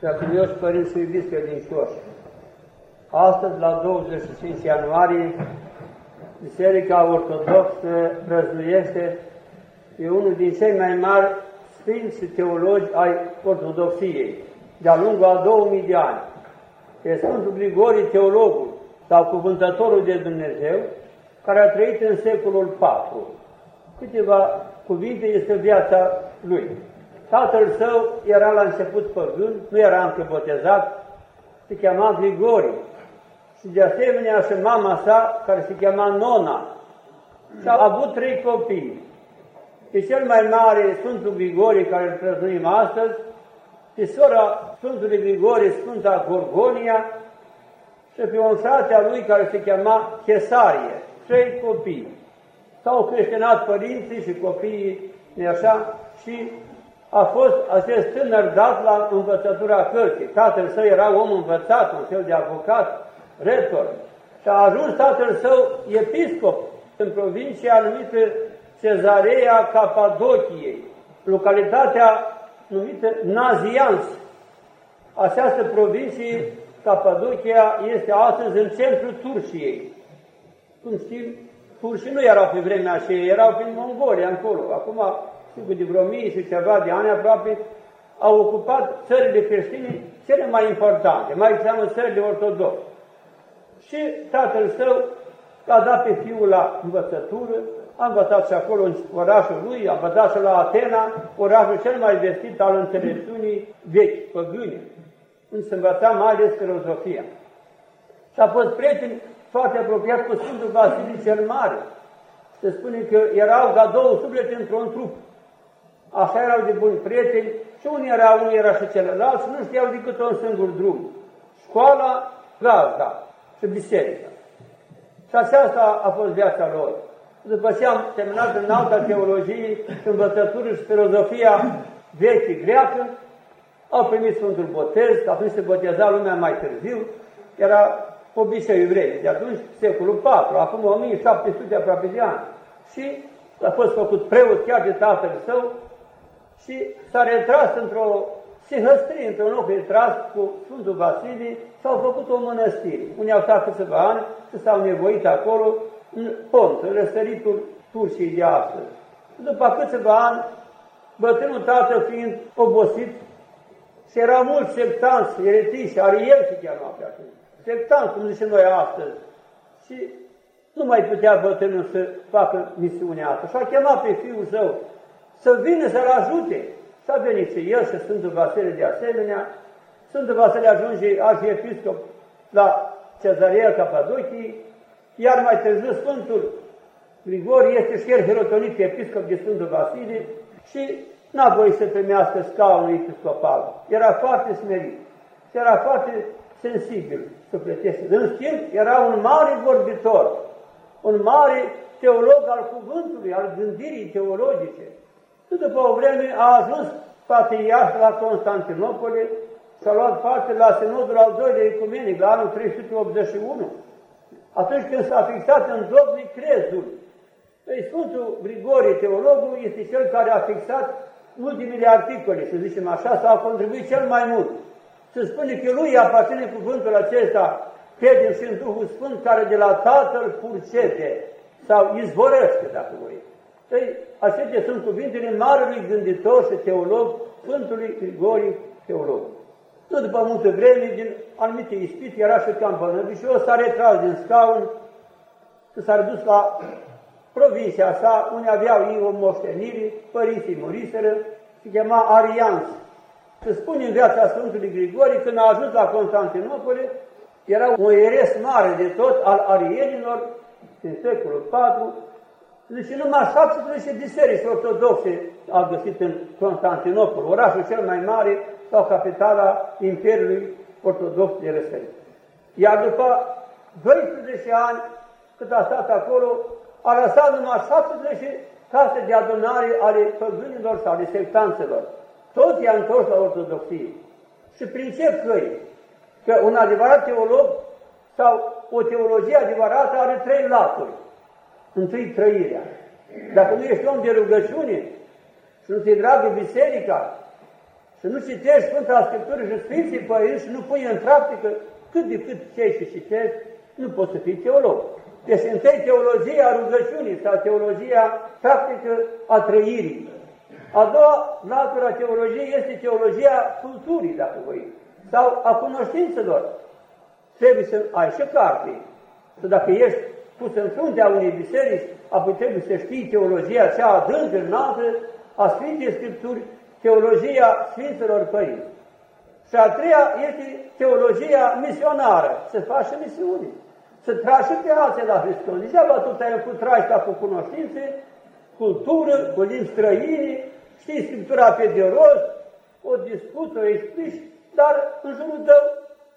Preacuvioși părinți și iubiți credincioși, astăzi, la 25 ianuarie, Biserica Ortodoxă prăznuiește pe unul din cei mai mari sfinți și teologi ai Ortodoxiei, de-a lungul a 2000 de ani. Pe Sfântul Grigorie, teologul sau cuvântătorul de Dumnezeu, care a trăit în secolul IV. Câteva cuvinte este viața lui. Tatăl său era la început păgân, nu era încă botezat, se chema Grigori. Și de asemenea și mama sa, care se chema Nona. Și a avut trei copii. Și cel mai mare, Sfântul Grigori, care îl prăznuim astăzi, și sora Sfântului Grigori, Sfânta Gorgonia, și pe un frate al lui care se chema Chesarie, trei copii. S-au creștinat părinții și copiii, așa, și a fost acest tânăr dat la învățătura cărții. Tatăl său era om învățat, un fel de avocat, rector. Și a ajuns tatăl său episcop în provincia numită Cezarea Capadociei, localitatea numită Nazians. Această provincie, Capadocia, este astăzi în centrul Turciei. Cum știm, turcii nu erau pe vremea aceea, erau prin Mongolia, încolo. Acum sigur de vreo mii și ceva de ani aproape, au ocupat țările creștine cele mai importante, mai seamă țările ortodoxe. Și tatăl său a dat pe fiul la învățătură, a învățat și acolo în orașul lui, a învățat și la Atena, orașul cel mai vestit al înțelepciunii vechi, păgâne, unde se învăța mai ales filozofia. Și a fost prieten foarte apropiat cu Sfântul Vasile cel Mare. Se spune că erau ca două suflete într-un trup. Așa erau de buni prieteni și unii era, unii era și celălalt și nu știau decât un singur drum. Școala, gazda și biserica. Și aceasta a fost viața lor. După ce am terminat în alta teologie, învățătură și filozofia veche greacă, au primit Sfântul Botez, atunci se boteza lumea mai târziu, era obiceiul evrei, de atunci secolul IV, acum 1700 aproape de ani. Și a fost făcut preot chiar de tatăl său, și s-a retras într-o sihăstrie, într-un loc retras cu Sfântul Vasile, s-au făcut o mănăstire. Unii au stat câțiva ani și s-au nevoit acolo în pont, în răsăritul Turciei de astăzi. După câțiva ani, bătrânul tată fiind obosit, și erau mulți sectanți, eretiși, ariel se cheamă pe atunci, sectanți, cum zicem noi astăzi. Și nu mai putea bătrânul să facă misiunea asta. Și a chemat pe fiul său, să vină să-l ajute. S-a venit și el și Sfântul Vasile de asemenea. Sfântul Vasile ajunge arhiepiscop la Cezarea Capadochii, iar mai târziu Sfântul Grigori este și el hirotonit episcop de Sfântul Vasile și n-a voie să primească scaunul episcopal. Era foarte smerit și era foarte sensibil sufletește. În schimb, era un mare vorbitor, un mare teolog al cuvântului, al gândirii teologice. Și după o vreme a ajuns patriarh la Constantinopole și a luat parte la Sinodul al doilea ecumenic, la anul 381, atunci când s-a fixat în dogmic crezul. Păi Sfântul Grigorie, teologul, este cel care a fixat ultimele articole, să zicem așa, sau a contribuit cel mai mult. Se spune că lui aparține cuvântul acesta, credem și în Duhul Sfânt, care de la Tatăl purcete sau izvorăște, dacă voi. Ei, acestea sunt cuvintele marelui gânditor și teolog, Sfântului Grigorie, teolog. Nu după multă vreme, din anumite ispite, era și cam și o s-a retras din scaun și s-a dus la provincia sa, unde aveau ei o moștenire, părinții muriseră, se chema Arians. Se spune în viața Sfântului Grigorie, când a ajuns la Constantinopole, era un eres mare de tot al arienilor, din secolul IV, Zice, numai 17 biserici ortodoxe au găsit în Constantinopol, orașul cel mai mare sau capitala Imperiului Ortodox de Răsărit. Iar după 12 ani, cât a stat acolo, a lăsat numai 17 case de adunare ale păgânilor sau ale sectanțelor. Toți i-a întors la ortodoxie. Și prin ce căi? Că un adevărat teolog sau o teologie adevărată are trei laturi întâi trăirea. Dacă nu ești om de rugăciune și nu ți dragă biserica să nu citești Sfânta Scriptură și Sfinții Părinți și nu pui în practică cât de cât ce și citești, nu poți să fii teolog. Deci întâi teologia rugăciunii sau teologia practică a trăirii. A doua natura teologiei este teologia culturii, dacă voi, sau a cunoștințelor. Trebuie să ai și carte. Să dacă ești pus în fruntea unei biserici, apoi trebuie să știi teologia cea adâncă, înaltă, a Sfintei Scripturi, teologia Sfinților Părinți. Și a treia este teologia misionară, să faci misiuni, să tragi pe alții la Hristos. Degeaba tu te-ai făcut tragi cu cunoștințe, cultură, cu limbi străini, știi Scriptura pe de rost, o discuți, o explici, dar în jurul tău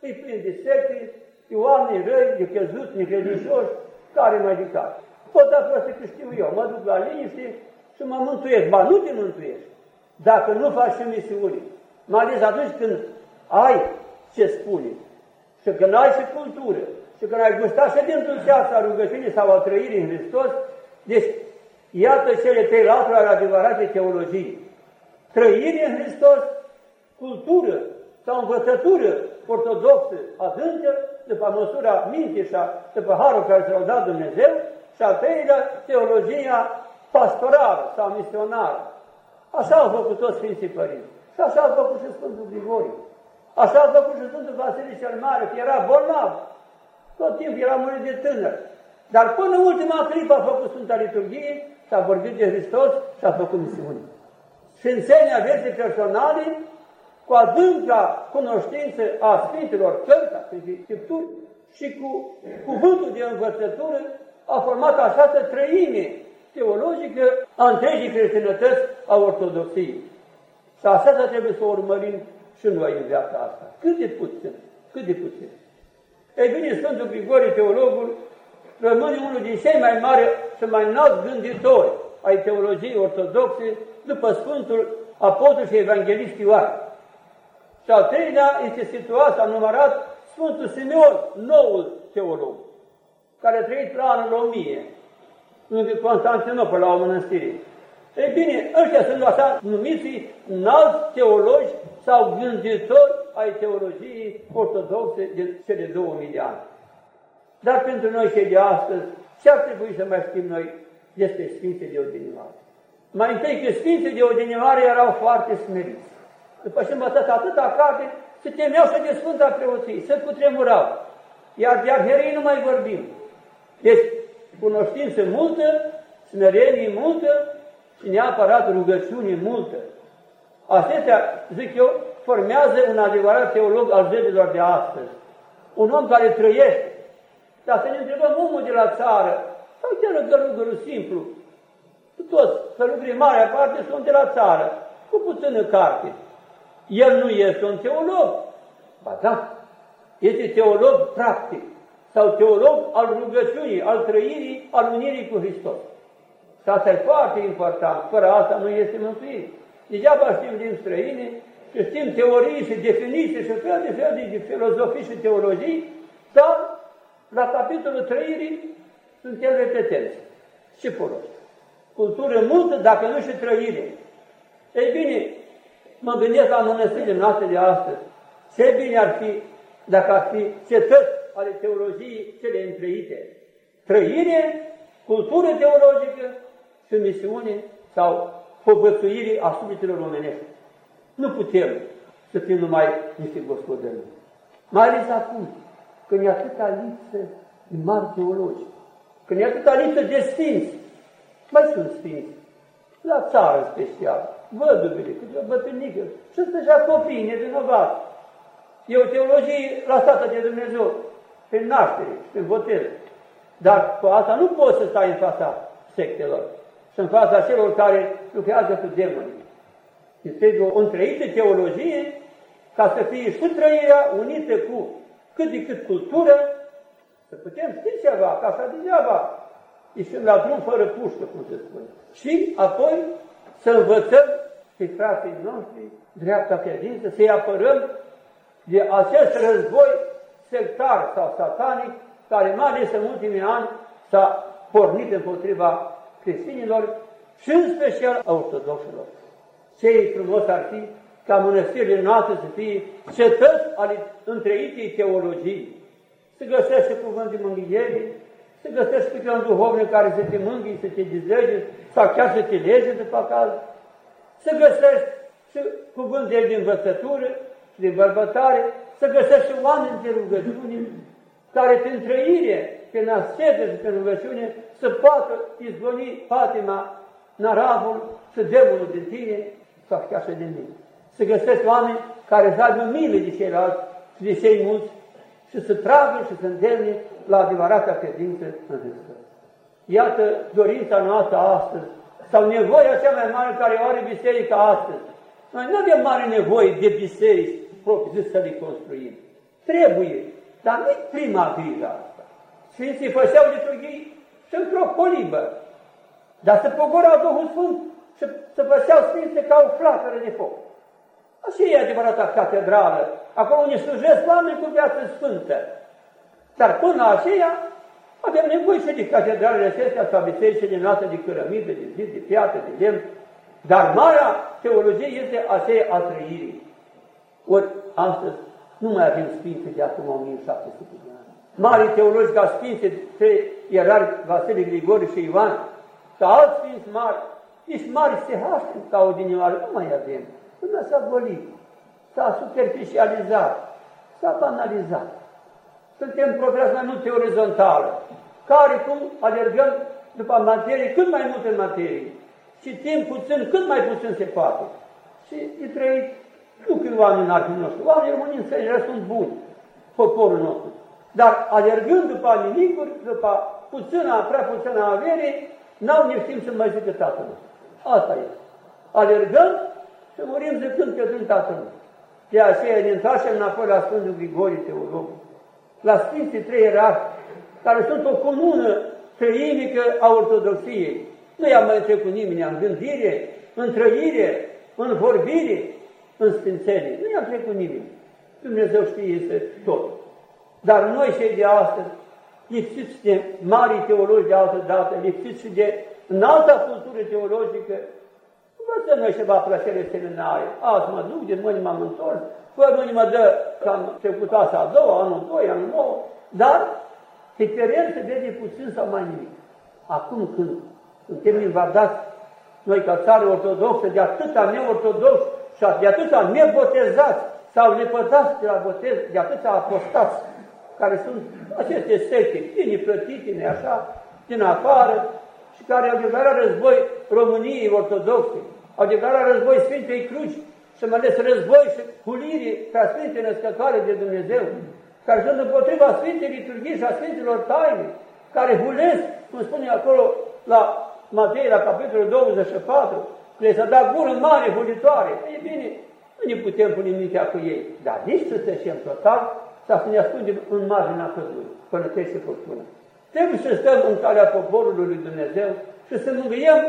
îi plin de secte, de oameni răi, de căzuți, necredincioși, care mai departe. Pot da să că știu eu, mă duc la liniște și mă mântuiesc. Ba, nu te mântuiești dacă nu faci și misiuni. Mai ales atunci când ai ce spune și când ai și cultură și când ai gustat și din dulceața rugăciunii sau a trăirii în Hristos, deci iată cele trei laturi ale adevărate teologii. Trăire în Hristos, cultură sau învățătură ortodoxă adâncă, după măsura minții și după harul care ți-l-a dat Dumnezeu, și al treilea, teologia pastorală sau misionară. Așa au făcut toți Sfinții Părinți. Și așa au făcut și Sfântul Grigoriu. Așa au făcut și Sfântul Vasile cel Mare, că era bolnav. Tot timpul era murit de tânăr. Dar până ultima clipă a făcut Sfânta Liturghie, s-a vorbit de Hristos și a făcut misiuni. Sfințenia vieții personale, cu adânca cunoștință a Sfinților Cărți, a Scripturi și cu cuvântul de învățătură, a format această trăime teologică a întregii creștinătăți a ortodoxiei. Și așa trebuie să o urmărim și noi în viața asta. Cât de puțin, cât de puțin. Ei bine, Sfântul Grigorie, teologul, rămâne unul din cei mai mari și mai înalți gânditori ai teologiei ortodoxe după Sfântul Apostol și Evanghelist Ioan. Și al treilea este situat, a numărat Sfântul Simeon, noul teolog, care a trăit la anul 1000, în Constantinopol, la o mănăstire. Ei bine, ăștia sunt așa numiți înalți teologi sau gânditori ai teologiei ortodoxe de cele 2000 de ani. Dar pentru noi cei de astăzi, ce ar trebui să mai știm noi despre Sfințe de Odinioare? Mai întâi că Sfințe de Odinioare erau foarte smeriți. După ce învățați atâta carte, se temeau să de Sfânta Preoții, să cutremurau. Iar de arherei nu mai vorbim. Deci, cunoștință multă, smerenie multă și neapărat rugăciune multă. Acestea, zic eu, formează un adevărat teolog al zilelor de astăzi. Un om care trăiește. Dar să ne întrebăm omul de la țară, sau chiar călugărul simplu, toți călugării mari aparte sunt de la țară, cu puțină carte. El nu este un teolog. Ba da, este teolog practic sau teolog al rugăciunii, al trăirii, al unirii cu Hristos. Și asta e foarte important, fără asta nu este mântuit. Degeaba știm din străine și știm teorii și definiții și fel de fel de filozofii și teologii, dar la capitolul trăirii suntem repetenți. Ce folos? Cultură multă, dacă nu și trăire. Ei bine, mă gândesc la mănăstirile noastre de astăzi. Ce bine ar fi dacă ar fi cetăți ale teologiei cele întreite. Trăire, cultură teologică și misiune sau povățuire a sufletelor omenești. Nu putem să fim numai niște gospodări. Mai ales acum, când e atâta lipsă de mari teologi, când e atâta lipsă de sfinți, mai sunt sfinți, la țară special, văduvele, câte o bătrânică, și deja copii nevinovați. E o teologie lăsată de Dumnezeu prin naștere și prin botez. Dar cu asta nu poți să stai în fața sectelor și în fața celor care lucrează cu demonii. Este o întreită teologie ca să fie și trăirea unită cu cât de cât cultură, să putem ști ceva, ca așa degeaba ieșim la drum fără pușcă, cum se spune. Și apoi să învățăm pe frații noștri dreapta credință, să-i apărăm de acest război sectar sau satanic, care mai ales în ultimii ani s-a pornit împotriva creștinilor și în special a ortodoxilor. Ce frumos ar fi ca mănăstirile noastre să fie cetăți ale întreitei teologii. Să găsește cuvânt de mânghiere, să găsești pe un duhovnic care să te mângâie, să te dizlege, sau chiar să te lege după caz. Să găsești și cuvânt de învățătură și de bărbătare, să găsești oameni de rugăciune, care prin trăire, prin ascetă și prin rugăciune, să poată izbuni patima, naravul și demonul din tine, sau chiar și din mine. Să găsești oameni care să aibă milă de ceilalți și de cei mulți și să tragă și să îndemne la adevărata credință în Hristos. Iată dorința noastră astăzi, sau nevoia cea mai mare care o are biserica astăzi. Noi nu avem mare nevoie de biserici propriu zis să le construim. Trebuie, dar nu prima grijă asta. Sfinții făceau liturghii și într-o colibă, dar să pogorau Duhul Sfânt și să făceau Sfinții ca o flacără de foc. Așa e adevărata catedrală, acolo unde slujesc oameni cu viață sfântă. Dar până la aceea avem nevoie și de catedralele acestea sau bisericile noastre de cărămidă, de zi, de piatră, de lemn. Dar marea teologie este aceea a trăirii. Ori astăzi nu mai avem sfințe de acum 1700 de ani. Mari teologi ca sfințe, trei ierari, Vasile Grigori și Ioan, sau alți sfinți mari, nici mari stehași ca odinioară, nu mai avem. Lumea s-a golit, s-a superficializat, s-a banalizat. Suntem progres mai mult pe orizontală, care cum alergăm după materie, cât mai mult în materie. Și timp puțin, cât mai puțin se poate. Și e trăit, nu că oamenii n-ar fi noștri, oamenii români în sunt buni, poporul nostru. Dar alergând după nimicuri, după puțina, prea puțina avere, n-au nici timp să mai zică Tatăl nostru. Asta e. Alergăm și murim zicând că sunt Tatăl nostru. De aceea ne întoarcem înapoi la Sfântul Grigorie Teolog, la Sfinții Trei Ierarhi, care sunt o comună trăinică a Ortodoxiei. Nu i-am mai trecut nimeni în gândire, în trăire, în vorbire, în sfințenie. Nu i-am trecut nimeni. Dumnezeu știe, este tot. Dar noi cei de astăzi, lipsiți de mari teologi de altă dată, lipsiți și de înalta cultură teologică, învățăm noi ceva plăcere seminare. Azi mă duc, de mâine m-am întors, fără nu mă dă că am trecut asta a doua, anul doi, anul nou, dar pe teren se vede puțin sau mai nimic. Acum când suntem invadați, noi ca țară ortodoxă, de atâta neortodox și de atâta nebotezați sau nepătați de la botez, de atâta apostați, care sunt aceste secte, bine plătite, așa, din afară, și care au declarat război României ortodoxe, au declarat război Sfintei Cruci, și mai ales război și hulire ca Sfinte Născătoare de Dumnezeu, care sunt împotriva Sfintei Liturghii și a Sfintelor Taine, care hulesc, cum spune acolo la Matei, la capitolul 24, le s-a dat gură mare, hulitoare. E bine, nu ne putem pune mintea cu ei, dar nici să tăcem total sau să ne ascundem în marginea pădurii, până trece furtună. Trebuie să stăm în calea poporului lui Dumnezeu și să mângâiem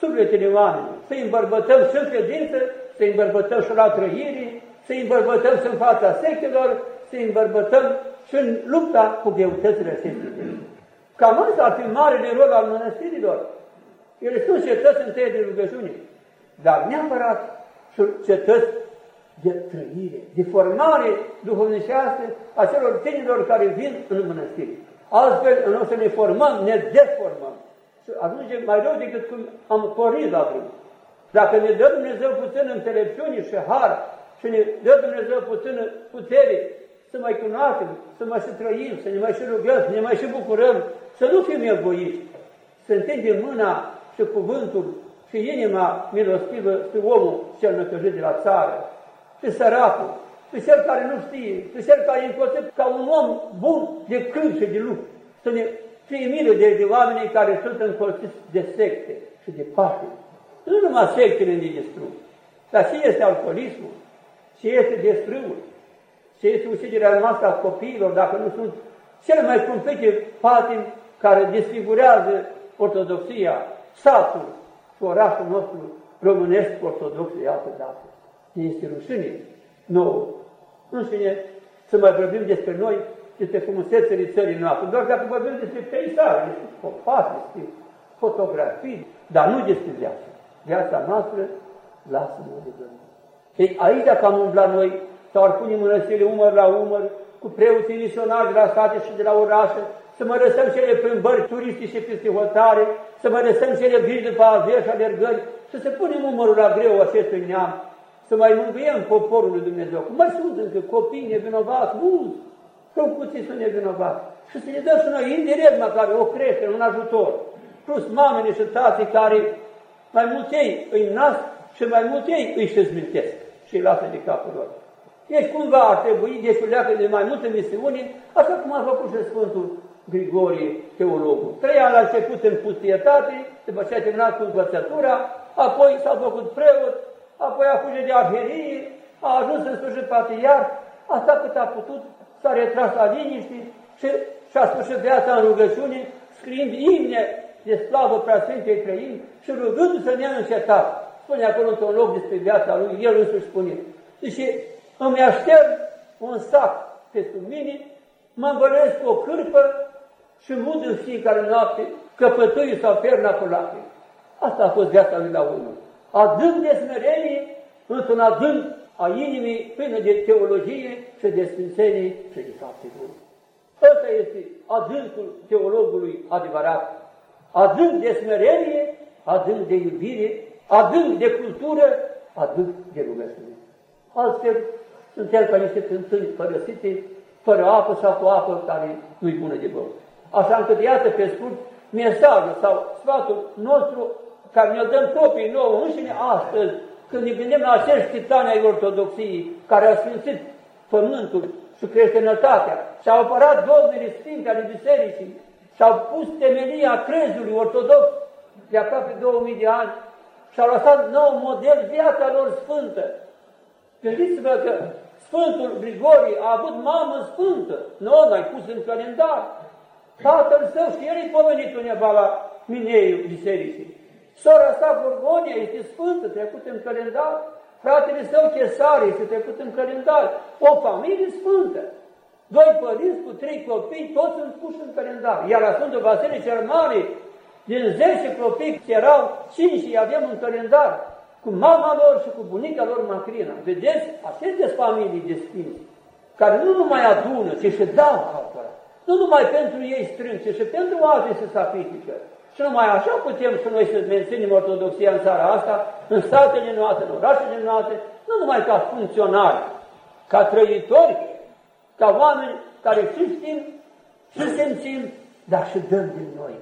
sufletele oamenilor, să-i îmbărbătăm și în credință, să-i îmbărbătăm și la trăire, să-i îmbărbătăm și în fața sectelor, să-i îmbărbătăm și în lupta cu greutățile acestei Cam asta ar fi marele rol al mănăstirilor. Ele sunt cetăți întâi de rugăciune, dar neapărat cetăți de trăire, de formare duhovnicească a celor tinerilor care vin în mănăstiri. Altfel, în loc să ne formăm, ne deformăm. Și ajungem mai rău decât cum am pornit la drum. Dacă ne dă Dumnezeu puțin înțelepciune și har și ne dă Dumnezeu puțin putere să mai cunoaștem, să mai și trăim, să ne mai și rugăm, să ne mai și bucurăm, să nu fim egoiști, să întindem mâna și cuvântul și inima milostivă pe omul cel năcăjit de la țară, pe săracul, pe cel care nu știe, pe cel care e încoțit ca un om bun de cânt și de lucru. Să ne fie milă de, de oamenii care sunt încolțiți de secte și de paște. Nu numai sectele ne distrug, dar și este alcoolismul, și este destrâul, și este uciderea noastră a copiilor, dacă nu sunt cele mai cumplite patimi care desfigurează ortodoxia, satul și orașul nostru românesc ortodox de altă dată. Este rușine nouă. În fine, să mai vorbim despre noi, despre frumusețele țării noastre. Doar dacă vorbim despre peisaje, despre copaci, despre fotografii, dar nu despre viața. Viața noastră lasă-mă de Dumnezeu. Ei, aici dacă am umblat noi, sau ar pune mănăstirile umăr la umăr, cu preoții misionari de la state și de la orașe, să mă lăsăm cele plimbări turistice peste hotare, să mă lăsăm cele griji după averi și alergări, să se punem umărul la greu acestui neam, să mai mângâiem poporul lui Dumnezeu. Mai sunt încă copii nevinovați, mulți, puțin sunt nevinovați. Și să ne dăm și noi indirect măcar o creștere, un ajutor. Plus mamele și tații care mai mulți ei îi nasc și mai mulți ei îi și zmintesc și îi lasă de capul lor. Deci cumva ar trebui, deci leacă de mai multe misiuni, așa cum a făcut și Sfântul Grigorie, teologul. Trei ani la început în pustietate, după ce a terminat cu învățătura, apoi s-a făcut preot, apoi a fugit de arherie, a ajuns în sfârșit patriar, asta cât a putut, s-a retras la liniște și și-a sfârșit viața în rugăciune, scriind imne de slavă preasfintei trăim și rugându-se neîncetat. Spune acolo într-un loc despre viața lui, el însuși spune. Zice, îmi aștept un sac pe sub mine, mă învăluiesc cu o cârpă și mud în fiecare noapte căpătâiul sau perna cu lacrimi. Asta a fost viața lui la unul. Adânc de smerenie, într-un adânc a inimii plină de teologie și de sfințenie și de fapte bune. Ăsta este adâncul teologului adevărat. Adânc de smerenie, adânc de iubire, adânc de cultură, adânc de rugăciune. Altfel, suntem ca niște cântâni părăsite, fără apă sau cu apă care nu-i bună de băut. Așa încât, iată pe scurt, mesajul sau sfatul nostru care ne-l dăm proprii nouă înșine astăzi, când ne gândim la acești titani ai ortodoxiei care au sfințit pământul și creștinătatea, și-au apărat dogmele sfinte ale bisericii, și-au pus temelia crezului ortodox de aproape 2000 de ani și-au lăsat nou model viața lor sfântă. Gândiți-vă că Sfântul Grigorie a avut mamă sfântă, nu n-ai pus în calendar. Tatăl său și el e pomenit undeva la Mineiul bisericii. Sora sa Gorgonia este sfântă, trecut în calendar. Fratele său Chesare este trecut în calendar. O familie sfântă. Doi părinți cu trei copii, toți sunt puși în calendar. Iar la Sfântul Vasile cel Mare, din 10 copii erau 5 și avem în calendar, cu mama lor și cu bunica lor Macrina. Vedeți? Aceste familii de sfinți, care nu numai adună, ci și dau altora. Nu numai pentru ei strâng, ci și pentru alții se sacrifică. Și numai așa putem să noi să menținem ortodoxia în țara asta, în statele noastre, în orașele noastre, nu numai ca funcționari, ca trăitori, ca oameni care și știm, și simțim, dar și dăm din noi.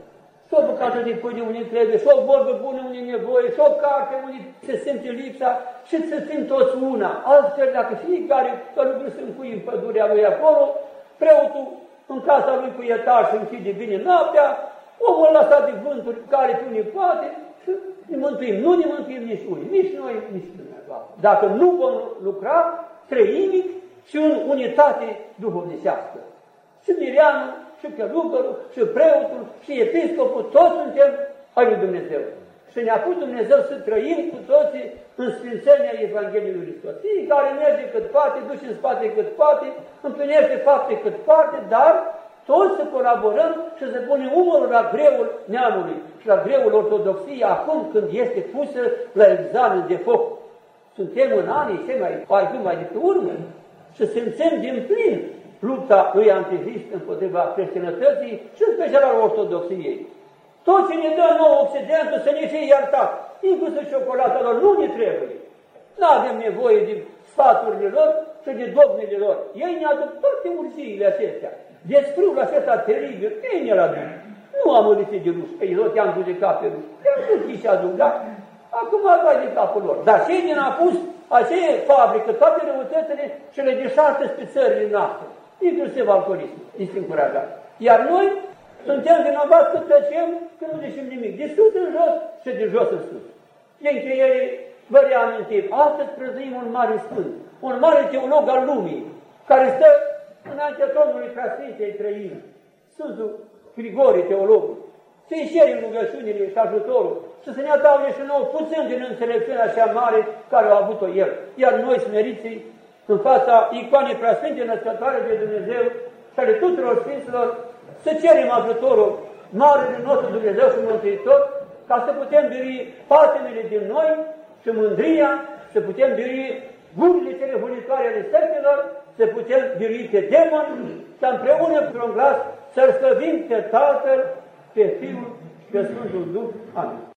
Și o bucată de pâine unii trebuie, și o vorbă bună unii nevoie, și o carte unii se simte lipsa și să țin toți una. Altfel, dacă fiecare călugăr să încui în pădurea lui acolo, preotul în casa lui cu etaj și închide bine noaptea, omul lăsat de vânturi care pe unii poate și ne mântuim. Nu ne mântuim nici unii, nici noi, nici dumneavoastră. Dacă nu vom lucra trăimic și în unitate duhovnicească. Și Mirianul, și călugărul, și preotul, și episcopul, toți suntem ai lui Dumnezeu. Și ne-a pus Dumnezeu să trăim cu toții în sfințenia Evangheliei lui Hristos. Fiecare merge cât poate, duce în spate cât poate, împlinește fapte cât poate, dar toți să colaborăm și să punem umărul la greul neamului și la greul ortodoxiei acum când este pusă la examen de foc. Suntem în anii cei mai, mai, mai de pe urmă și simțim din plin lupta lui Antihrist împotriva creștinătății și în special al ortodoxiei. Tot ce ne dă nou Occidentul să ne fie iertat, inclusiv ciocolata lor, nu ne trebuie. Nu avem nevoie de sfaturile lor și de dogmele lor. Ei ne aduc toate urziile acestea. Descriul acesta teribil, ei ne-l aduc. Nu am lipsit de ruși, ei tot i-am judecat pe ruși. I-am dus și aduc, da? Acum dai de capul lor. Dar cei din apus, aceea fabrică toate răutățile și le deșartă pe țările noastre, inclusiv alcoolism, este încurajat. Iar noi suntem vinovați că tăcem, că nu zicem nimic. De sus în jos și de jos în sus. De încheiere, vă reamintim, astăzi prăzâim un mare sfânt, un mare teolog al lumii, care stă înaintea Domnului Preasfintei Trăimi, Sfântul Grigori, teologul, să-i ceri rugăciunile și ajutorul și să ne adauge și nouă puțin din înțelepciunea așa mare care au avut-o El. Iar noi, smeriții, în fața icoanei preasfinte născătoare de Dumnezeu și ale tuturor Sfinților, să cerem ajutorul Marele nostru Dumnezeu și Mântuitor, ca să putem biri patimile din noi și mândria, să putem biri gurile cele hunitoare ale sectelor, să putem birui pe demon, să împreună într-un glas să-L slăvim pe Tatăl, pe Fiul și pe Sfântul Duh. Amin.